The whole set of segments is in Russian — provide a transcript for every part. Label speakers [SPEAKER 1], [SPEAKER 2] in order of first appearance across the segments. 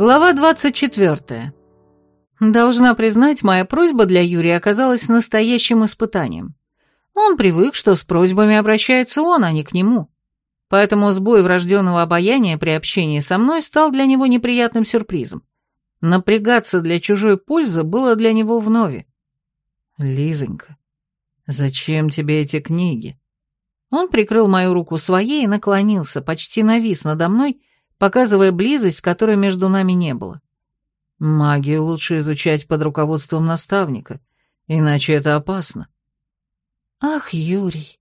[SPEAKER 1] Глава 24. Должна признать, моя просьба для Юрия оказалась настоящим испытанием. Он привык, что с просьбами обращается он, а не к нему. Поэтому сбой врожденного обаяния при общении со мной стал для него неприятным сюрпризом. Напрягаться для чужой пользы было для него вновь. «Лизонька, зачем тебе эти книги?» Он прикрыл мою руку своей и наклонился, почти навис надо мной, показывая близость, которой между нами не было. Магию лучше изучать под руководством наставника, иначе это опасно.
[SPEAKER 2] Ах, Юрий,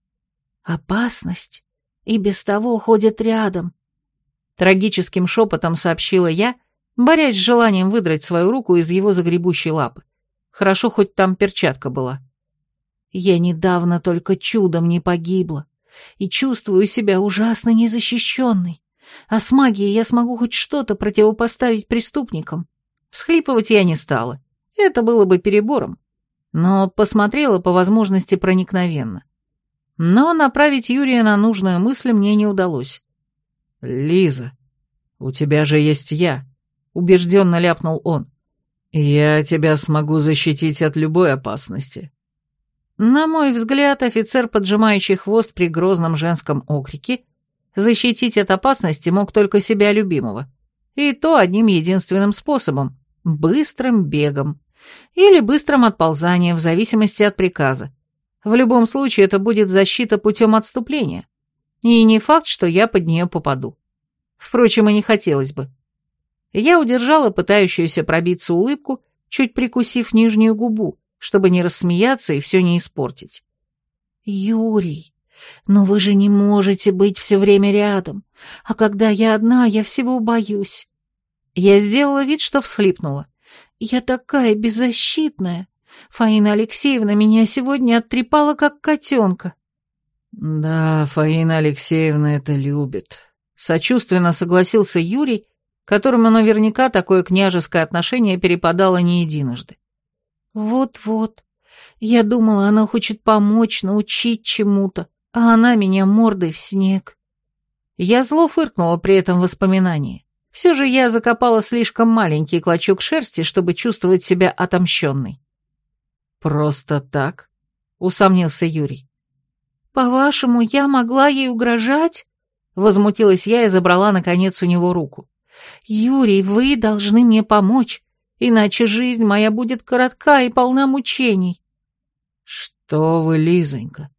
[SPEAKER 2] опасность и без того ходит рядом. Трагическим шепотом сообщила я, борясь с желанием выдрать свою руку из его загребущей лапы. Хорошо, хоть там перчатка была. Я недавно только чудом не погибла и чувствую себя ужасно незащищенной. А с магией я смогу хоть что-то противопоставить преступникам. Всхлипывать я не стала. Это было бы перебором. Но посмотрела по возможности проникновенно. Но направить Юрия на нужную мысль мне не удалось.
[SPEAKER 1] «Лиза, у тебя же есть я», — убежденно ляпнул он. «Я тебя смогу защитить от любой опасности». На мой взгляд, офицер, поджимающий хвост при грозном женском окрике, защитить от опасности мог только себя любимого. И то одним единственным способом — быстрым бегом. Или быстрым отползанием, в зависимости от приказа. В любом случае это будет защита путем отступления. И не факт, что я под нее попаду. Впрочем, и не хотелось бы. Я удержала пытающуюся пробиться улыбку, чуть прикусив нижнюю губу, чтобы не рассмеяться и все не испортить.
[SPEAKER 2] «Юрий, но вы же не можете быть все время рядом, а когда я одна, я всего боюсь».
[SPEAKER 1] Я сделала вид, что всхлипнула.
[SPEAKER 2] «Я такая беззащитная. Фаина Алексеевна меня сегодня оттрепала, как котенка».
[SPEAKER 1] «Да, Фаина Алексеевна это любит», — сочувственно согласился Юрий, которому наверняка такое княжеское отношение перепадало не единожды.
[SPEAKER 2] «Вот-вот. Я думала, она хочет помочь, научить чему-то а она меня мордой в снег.
[SPEAKER 1] Я зло фыркнула при этом воспоминании. Все же я закопала слишком маленький клочок шерсти, чтобы чувствовать себя отомщенной. «Просто так?» — усомнился Юрий.
[SPEAKER 2] «По-вашему, я могла ей угрожать?» Возмутилась я и забрала, наконец, у него руку. «Юрий, вы должны мне помочь, иначе жизнь моя будет коротка и полна мучений».
[SPEAKER 1] «Что вы, Лизонька,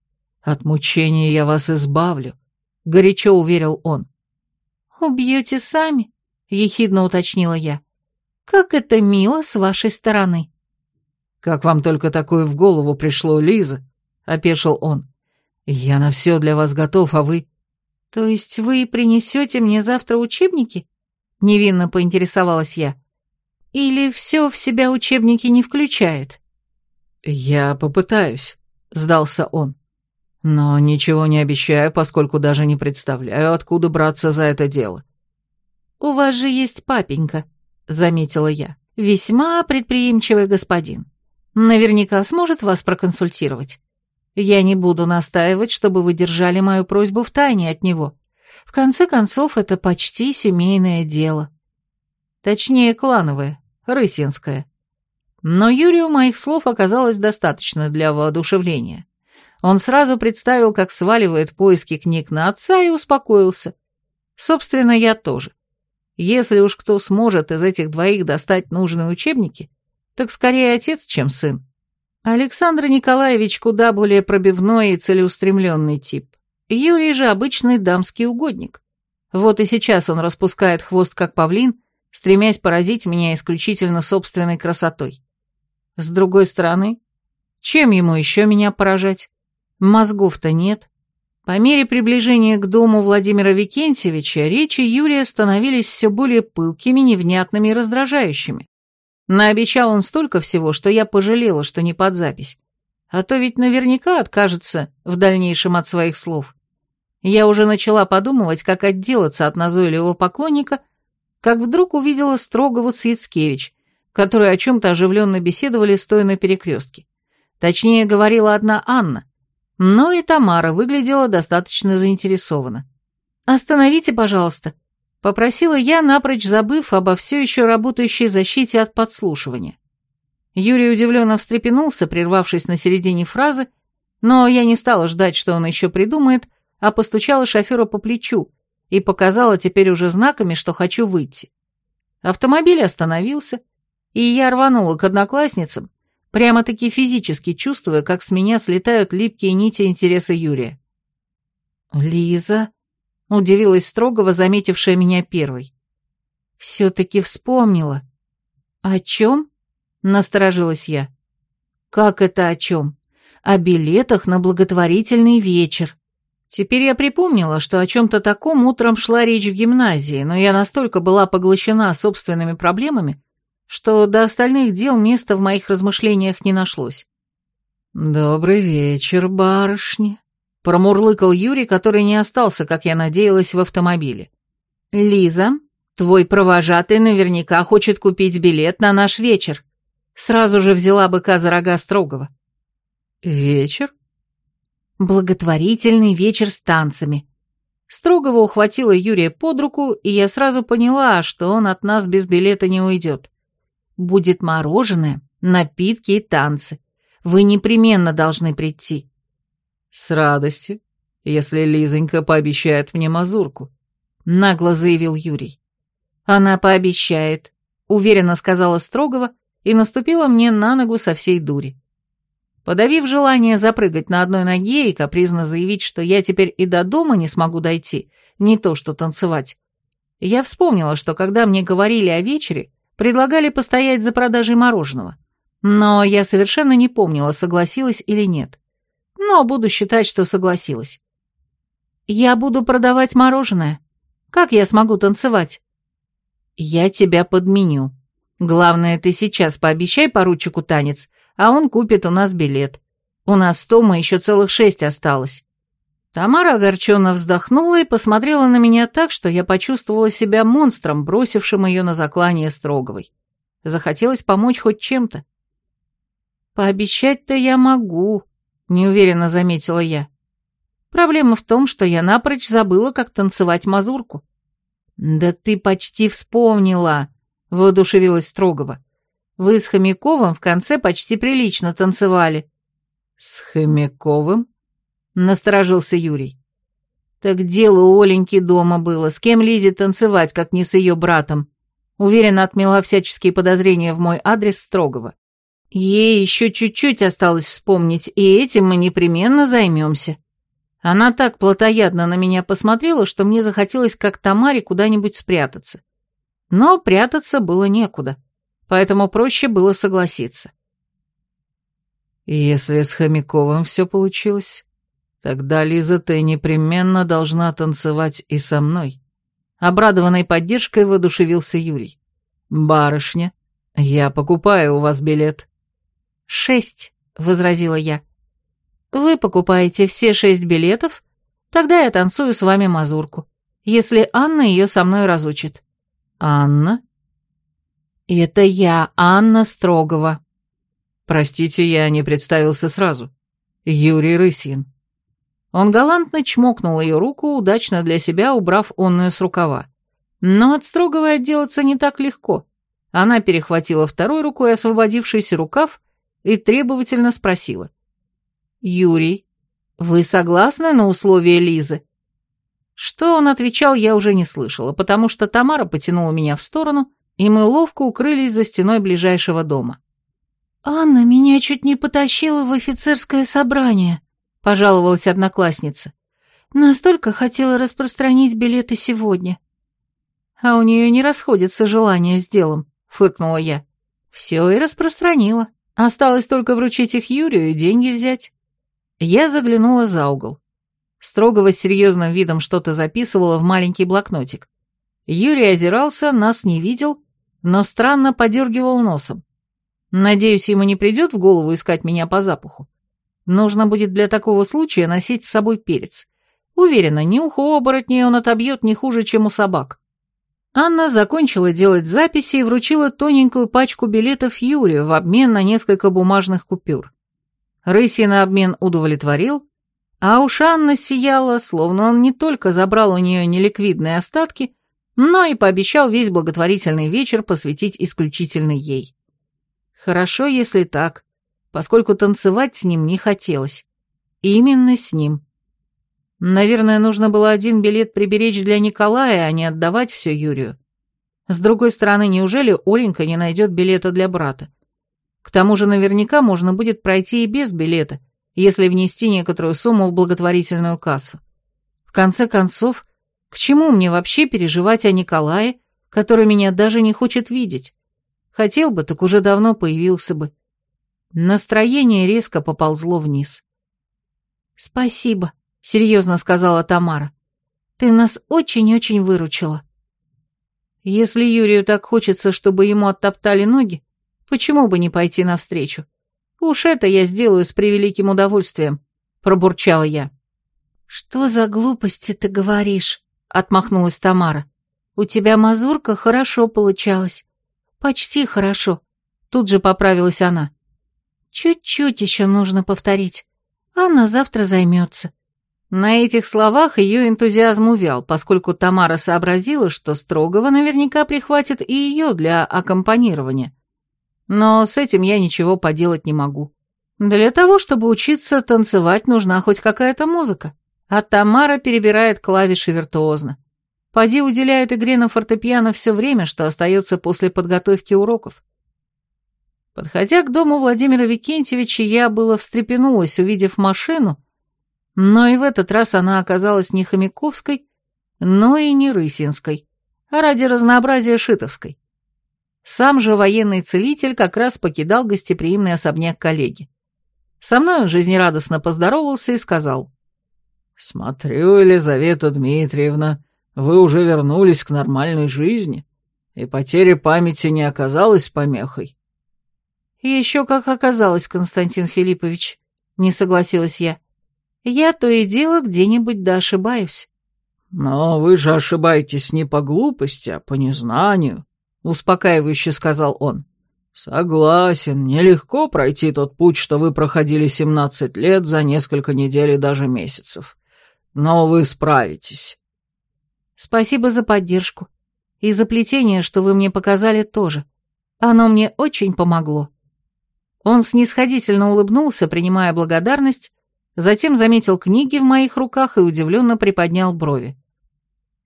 [SPEAKER 1] «От мучения я вас избавлю», — горячо уверил он.
[SPEAKER 2] «Убьете сами?» — ехидно уточнила я. «Как это мило с вашей стороны».
[SPEAKER 1] «Как вам только такое в голову пришло, Лиза?» — опешил он. «Я на все для вас готов, а вы...»
[SPEAKER 2] «То есть вы принесете мне завтра учебники?» — невинно поинтересовалась я. «Или все в себя учебники не включает?»
[SPEAKER 1] «Я попытаюсь», — сдался он. Но ничего не обещаю, поскольку даже не представляю, откуда браться за это дело.
[SPEAKER 2] «У вас же есть папенька», — заметила я. «Весьма предприимчивый господин. Наверняка сможет вас проконсультировать. Я не буду настаивать, чтобы вы держали мою просьбу в тайне от него. В конце концов, это почти семейное дело.
[SPEAKER 1] Точнее, клановое, рысинское. Но Юрию моих слов оказалось достаточно для воодушевления. Он сразу представил, как сваливает поиски книг на отца и успокоился. Собственно, я тоже. Если уж кто сможет из этих двоих достать нужные учебники, так скорее отец, чем сын. Александр Николаевич куда более пробивной и целеустремленный тип. Юрий же обычный дамский угодник. Вот и сейчас он распускает хвост, как павлин, стремясь поразить меня исключительно собственной красотой. С другой стороны, чем ему еще меня поражать? Мозгов-то нет. По мере приближения к дому Владимира Викентьевича речи Юрия становились все более пылкими, невнятными и раздражающими. Наобещал он столько всего, что я пожалела, что не под запись. А то ведь наверняка откажется в дальнейшем от своих слов. Я уже начала подумывать, как отделаться от назойливого поклонника, как вдруг увидела строгого Цицкевич, которые о чем-то оживленно беседовали, стоя на перекрестке. Точнее, говорила одна Анна, но и Тамара выглядела достаточно заинтересованно. «Остановите, пожалуйста», Попросила я, напрочь забыв обо все еще работающей защите от подслушивания. Юрий удивленно встрепенулся, прервавшись на середине фразы, но я не стала ждать, что он еще придумает, а постучала шофера по плечу и показала теперь уже знаками, что хочу выйти. Автомобиль остановился, и я рванула к одноклассницам, прямо-таки физически чувствуя, как с меня слетают липкие нити интереса Юрия. «Лиза?» — удивилась строгого, заметившая меня первой. «Все-таки вспомнила». «О чем?» — насторожилась я. «Как это о чем?» «О билетах на благотворительный вечер». Теперь я припомнила, что о чем-то таком утром шла речь в гимназии, но я настолько была поглощена собственными проблемами, что до остальных дел места в моих размышлениях не нашлось. «Добрый вечер, барышни», — промурлыкал Юрий, который не остался, как я надеялась, в автомобиле. «Лиза, твой провожатый наверняка хочет купить билет на наш вечер». Сразу же взяла быка за рога строгого. «Вечер?» «Благотворительный вечер с танцами». Строгого ухватила Юрия под руку, и я сразу поняла, что он от нас без билета не уйдет. Будет мороженое, напитки и танцы. Вы непременно должны прийти». «С радостью, если Лизонька пообещает мне мазурку», — нагло заявил Юрий. «Она пообещает», — уверенно сказала Строгова и наступила мне на ногу со всей дури. Подавив желание запрыгать на одной ноге и капризно заявить, что я теперь и до дома не смогу дойти, не то что танцевать, я вспомнила, что когда мне говорили о вечере, Предлагали постоять за продажей мороженого. Но я совершенно не помнила, согласилась или нет. Но буду считать, что согласилась. Я буду продавать мороженое. Как я смогу танцевать? Я тебя подменю. Главное, ты сейчас пообещай поручику танец, а он купит у нас билет. У нас с Тома еще целых шесть осталось. Тамара огорченно вздохнула и посмотрела на меня так, что я почувствовала себя монстром, бросившим ее на заклание Строговой. Захотелось помочь хоть чем-то. «Пообещать-то я могу», — неуверенно заметила я. Проблема в том, что я напрочь забыла, как танцевать мазурку. «Да ты почти вспомнила», — воодушевилась Строгова. «Вы с Хомяковым в конце почти прилично танцевали». «С Хомяковым?» Насторожился Юрий. Так дело у Оленьки дома было, с кем Лизе танцевать, как не с ее братом. Уверенно отмела всяческие подозрения в мой адрес строгого. Ей еще чуть-чуть осталось вспомнить, и этим мы непременно займемся. Она так плотоядно на меня посмотрела, что мне захотелось как Тамаре куда-нибудь спрятаться. Но прятаться было некуда, поэтому проще было согласиться. «Если с Хомяковым все получилось, Тогда, Лиза, ты непременно должна танцевать и со мной. Обрадованной поддержкой воодушевился Юрий. Барышня, я покупаю у вас билет. Шесть, возразила я. Вы покупаете все шесть билетов? Тогда я танцую с вами мазурку, если Анна ее со мной разучит. Анна? Это я, Анна Строгова. Простите, я не представился сразу. Юрий Рысин. Он галантно чмокнул ее руку, удачно для себя убрав онную с рукава. Но от строгого отделаться не так легко. Она перехватила второй рукой освободившийся рукав и требовательно спросила. «Юрий, вы согласны на условия Лизы?» Что он отвечал, я уже не слышала, потому что Тамара потянула меня в сторону, и мы ловко укрылись за стеной ближайшего дома. «Анна меня чуть не потащила в офицерское собрание», — пожаловалась одноклассница. «Настолько хотела распространить билеты сегодня». «А у нее не расходится желание с делом», — фыркнула я. «Все и распространила. Осталось только вручить их Юрию и деньги взять». Я заглянула за угол. Строгого с серьезным видом что-то записывала в маленький блокнотик. Юрий озирался, нас не видел, но странно подергивал носом. Надеюсь, ему не придет в голову искать меня по запаху. Нужно будет для такого случая носить с собой перец. Уверена, нюх у оборотней он отобьет не хуже, чем у собак. Анна закончила делать записи и вручила тоненькую пачку билетов Юрию в обмен на несколько бумажных купюр. Рыси на обмен удовлетворил, а уж Анна сияла, словно он не только забрал у нее неликвидные остатки, но и пообещал весь благотворительный вечер посвятить исключительно ей. Хорошо, если так, поскольку танцевать с ним не хотелось. Именно с ним. Наверное, нужно было один билет приберечь для Николая, а не отдавать все Юрию. С другой стороны, неужели Оленька не найдет билета для брата? К тому же наверняка можно будет пройти и без билета, если внести некоторую сумму в благотворительную кассу. В конце концов, к чему мне вообще переживать о Николае, который меня даже не хочет видеть? Хотел бы, так уже давно появился бы. Настроение резко поползло вниз. «Спасибо», — серьезно сказала Тамара. «Ты нас очень-очень выручила». Если Юрию так хочется, чтобы ему оттоптали ноги, почему бы не пойти навстречу? Уж это я сделаю с превеликим удовольствием, пробурчала я. Что за глупости ты говоришь? Отмахнулась Тамара. У тебя мазурка хорошо получалась. Почти хорошо. Тут же поправилась она. Чуть-чуть еще нужно повторить. Анна завтра займется. На этих словах ее энтузиазм увял, поскольку Тамара сообразила, что Строгова наверняка прихватит и ее для аккомпанирования. Но с этим я ничего поделать не могу. Для того, чтобы учиться танцевать, нужна хоть какая-то музыка. А Тамара перебирает клавиши виртуозно. Поди уделяют игре на фортепиано все время, что остается после подготовки уроков. Подходя к дому Владимира Викентьевича, я было встрепенулась, увидев машину, но и в этот раз она оказалась не Хомяковской, но и не Рысинской, а ради разнообразия Шитовской. Сам же военный целитель как раз покидал гостеприимный особняк коллеги. Со мной он жизнерадостно поздоровался и сказал. «Смотрю, Елизавета Дмитриевна, вы уже вернулись к нормальной жизни, и потеря памяти не оказалась помехой».
[SPEAKER 2] «Еще как оказалось, Константин Филиппович», — не согласилась я. Я то и дело где-нибудь да ошибаюсь.
[SPEAKER 1] «Но вы же ошибаетесь не по глупости, а по незнанию», — успокаивающе сказал он. «Согласен, нелегко пройти тот путь, что вы проходили семнадцать лет за несколько недель и даже месяцев. Но вы справитесь».
[SPEAKER 2] «Спасибо за поддержку. И за плетение, что вы мне показали, тоже. Оно мне очень помогло». Он снисходительно улыбнулся, принимая благодарность, затем заметил книги в моих руках и удивленно приподнял брови.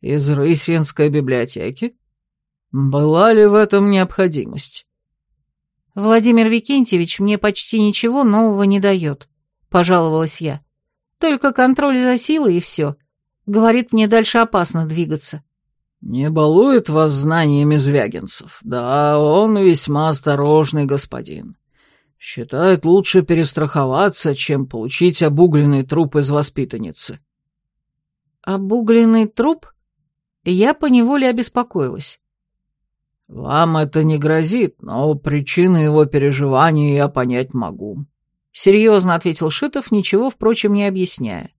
[SPEAKER 1] «Из Рысинской библиотеки? Была ли в этом необходимость?»
[SPEAKER 2] «Владимир Викентьевич мне почти ничего нового не дает», — пожаловалась я. «Только контроль за силой и все. Говорит, мне дальше опасно двигаться».
[SPEAKER 1] «Не балует вас знаниями звягинцев. Да, он весьма осторожный господин. Считает лучше перестраховаться, чем получить обугленный труп из воспитанницы.
[SPEAKER 2] Обугленный труп? Я поневоле обеспокоилась.
[SPEAKER 1] Вам это не грозит, но причины его переживаний я понять могу. Серьезно ответил Шитов, ничего, впрочем, не объясняя.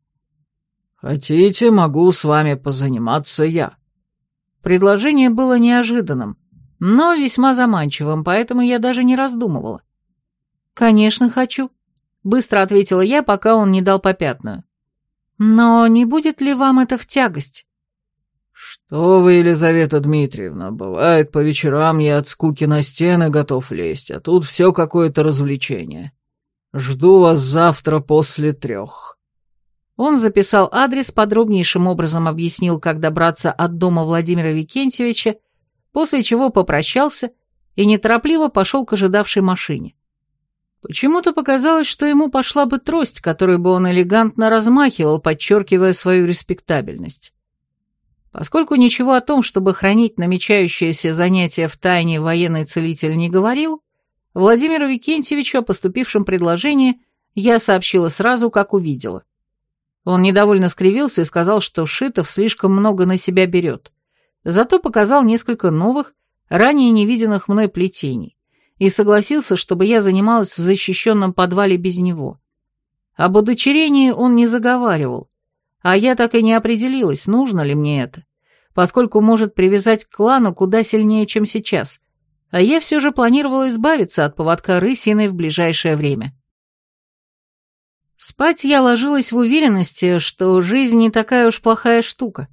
[SPEAKER 1] Хотите, могу с вами позаниматься я. Предложение было неожиданным, но весьма заманчивым, поэтому я даже не раздумывала.
[SPEAKER 2] «Конечно хочу», — быстро ответила я, пока он не дал попятную. «Но не будет ли вам это в тягость?»
[SPEAKER 1] «Что вы, Елизавета Дмитриевна, бывает, по вечерам я от скуки на стены готов лезть, а тут все какое-то развлечение. Жду вас завтра после трех».
[SPEAKER 2] Он записал адрес, подробнейшим образом объяснил, как добраться от дома Владимира Викентьевича, после чего попрощался и неторопливо пошел к ожидавшей машине. Почему-то показалось, что ему пошла бы трость, которой бы он элегантно размахивал, подчеркивая свою респектабельность. Поскольку ничего о том, чтобы хранить намечающееся занятие в тайне военный целитель не говорил, Владимиру Викентьевичу о поступившем предложении я сообщила сразу, как увидела. Он недовольно скривился и сказал, что Шитов слишком много на себя берет. Зато показал несколько новых, ранее невиденных мной плетений и согласился, чтобы я занималась в защищенном подвале без него. Об удочерении он не заговаривал, а я так и не определилась, нужно ли мне это, поскольку может привязать к клану куда сильнее, чем сейчас, а я все же планировала избавиться от поводка рысиной в ближайшее время. Спать я ложилась в уверенности, что жизнь не такая уж плохая штука.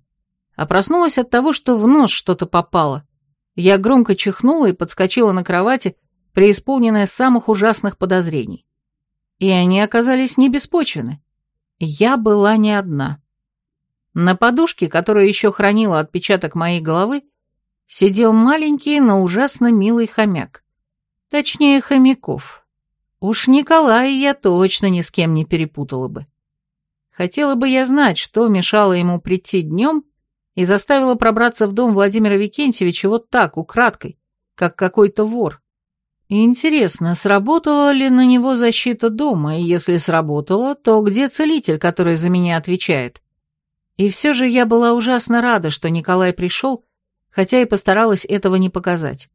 [SPEAKER 1] а проснулась от того, что в нос что-то попало. Я громко чихнула и подскочила на кровати, преисполненная самых ужасных подозрений. И они оказались не беспочвены. Я была не одна. На подушке, которая еще хранила отпечаток моей головы, сидел маленький, но ужасно милый хомяк. Точнее, хомяков. Уж Николая я точно ни с кем не перепутала бы. Хотела бы я знать, что мешало ему прийти днем и заставило пробраться в дом Владимира Викентьевича вот так, украдкой, как какой-то вор. Интересно, сработала ли на него защита дома, и если сработала, то где целитель, который за меня отвечает? И все же я была ужасно рада, что Николай пришел, хотя и постаралась этого не показать.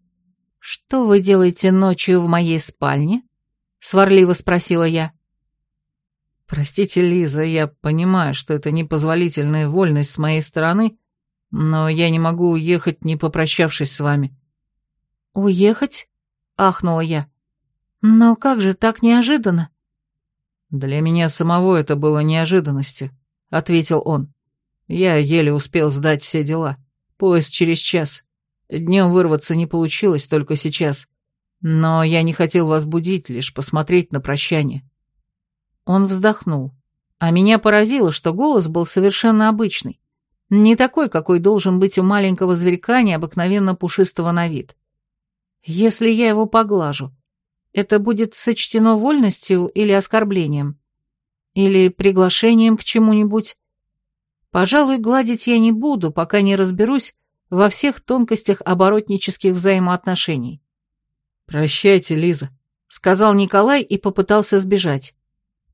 [SPEAKER 1] «Что вы делаете ночью в моей спальне?» — сварливо спросила я.
[SPEAKER 2] «Простите, Лиза, я понимаю, что это непозволительная вольность с моей стороны, но я не могу уехать, не попрощавшись с вами».
[SPEAKER 1] «Уехать?» — ахнула я. «Но как же так неожиданно?»
[SPEAKER 2] «Для меня самого это было неожиданностью», — ответил он. «Я еле успел сдать все дела. Поезд через час. Днем вырваться не получилось, только сейчас. Но я не хотел вас будить, лишь посмотреть на прощание».
[SPEAKER 1] Он вздохнул, а меня поразило, что голос был совершенно обычный. Не такой, какой должен быть у маленького зверька, необыкновенно пушистого на вид. Если я его поглажу, это будет сочтено вольностью или оскорблением? Или приглашением к чему-нибудь? Пожалуй, гладить я не буду, пока не разберусь во всех тонкостях оборотнических взаимоотношений.
[SPEAKER 2] «Прощайте, Лиза», —
[SPEAKER 1] сказал Николай и попытался сбежать.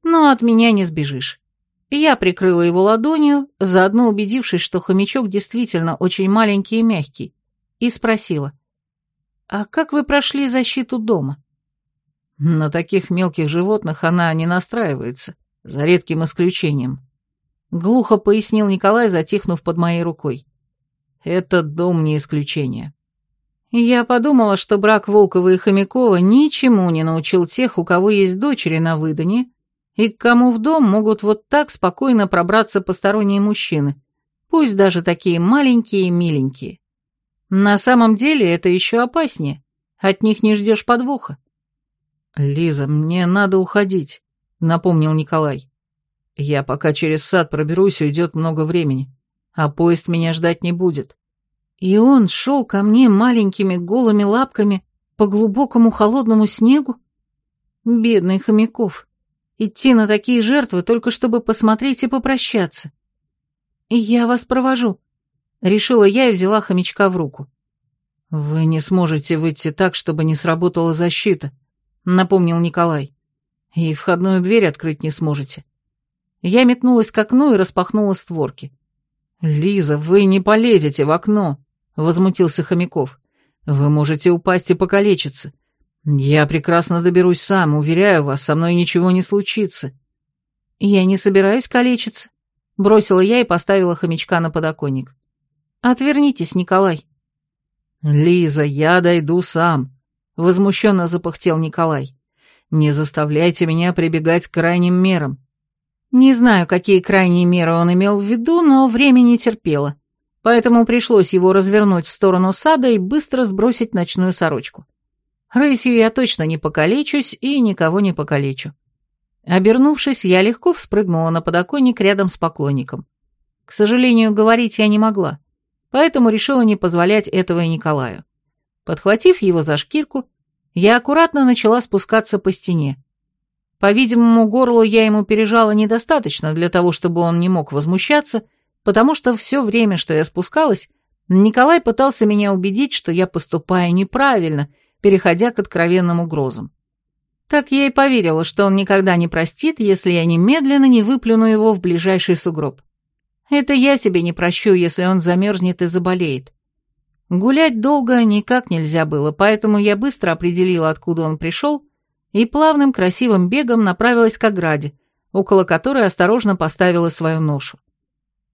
[SPEAKER 1] Но от меня не сбежишь. Я прикрыла его ладонью, заодно убедившись, что хомячок действительно очень маленький и мягкий, и спросила. «А как вы прошли защиту дома?»
[SPEAKER 2] На таких мелких животных она не настраивается, за редким исключением.
[SPEAKER 1] Глухо пояснил Николай, затихнув под моей рукой.
[SPEAKER 2] Этот дом не исключение.
[SPEAKER 1] Я подумала, что брак Волкова и Хомякова ничему не научил тех, у кого есть дочери на выданье, и к кому в дом могут вот так спокойно пробраться посторонние мужчины, пусть даже такие маленькие и миленькие. На самом деле это еще опаснее, от них не ждешь подвоха.
[SPEAKER 2] «Лиза, мне надо уходить», — напомнил Николай. «Я пока через сад проберусь, уйдет много времени, а поезд меня ждать не будет».
[SPEAKER 1] И он шел ко мне маленькими голыми лапками по глубокому холодному снегу? Бедный Хомяков. Идти на такие жертвы, только чтобы посмотреть и попрощаться. «Я вас провожу», — решила я и взяла хомячка в руку.
[SPEAKER 2] «Вы не сможете выйти так, чтобы не сработала защита», — напомнил Николай. «И входную дверь открыть не сможете».
[SPEAKER 1] Я метнулась к окну и распахнула створки.
[SPEAKER 2] «Лиза, вы не полезете в окно», — возмутился Хомяков. «Вы можете упасть и покалечиться. «Я прекрасно доберусь сам, уверяю вас, со мной ничего не случится».
[SPEAKER 1] «Я не собираюсь калечиться», — бросила я и поставила хомячка на подоконник. «Отвернитесь, Николай».
[SPEAKER 2] «Лиза, я дойду сам», — возмущенно запыхтел Николай. «Не заставляйте меня прибегать к крайним мерам».
[SPEAKER 1] Не знаю, какие крайние меры он имел в виду, но время не терпело, поэтому пришлось его развернуть в сторону сада и быстро сбросить ночную сорочку. Рысью я точно не покалечусь и никого не покалечу. Обернувшись, я легко вспрыгнула на подоконник рядом с поклонником. К сожалению, говорить я не могла, поэтому решила не позволять этого и Николаю. Подхватив его за шкирку, я аккуратно начала спускаться по стене. По-видимому, горло я ему пережала недостаточно для того, чтобы он не мог возмущаться, потому что все время, что я спускалась, Николай пытался меня убедить, что я поступаю неправильно — переходя к откровенным угрозам. Так я и поверила, что он никогда не простит, если я немедленно не выплюну его в ближайший сугроб. Это я себе не прощу, если он замерзнет и заболеет. Гулять долго никак нельзя было, поэтому я быстро определила, откуда он пришел, и плавным красивым бегом направилась к ограде, около которой осторожно поставила свою ношу.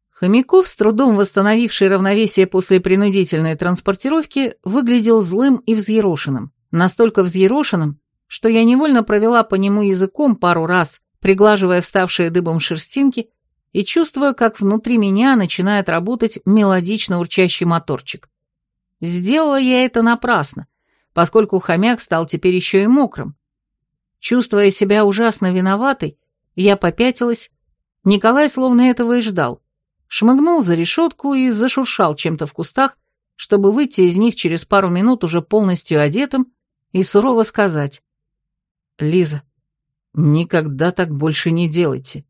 [SPEAKER 1] Хомяков, с трудом восстановивший равновесие после принудительной транспортировки, выглядел злым и взъерошенным. Настолько взъерошенным, что я невольно провела по нему языком пару раз, приглаживая вставшие дыбом шерстинки, и чувствую, как внутри меня начинает работать мелодично урчащий моторчик. Сделала я это напрасно, поскольку хомяк стал теперь еще и мокрым. Чувствуя себя ужасно виноватой, я попятилась, Николай словно этого и ждал. Шмыгнул за решетку и зашуршал чем-то в кустах, чтобы выйти из них через пару минут уже полностью одетым и сурово сказать. «Лиза, никогда так больше не делайте.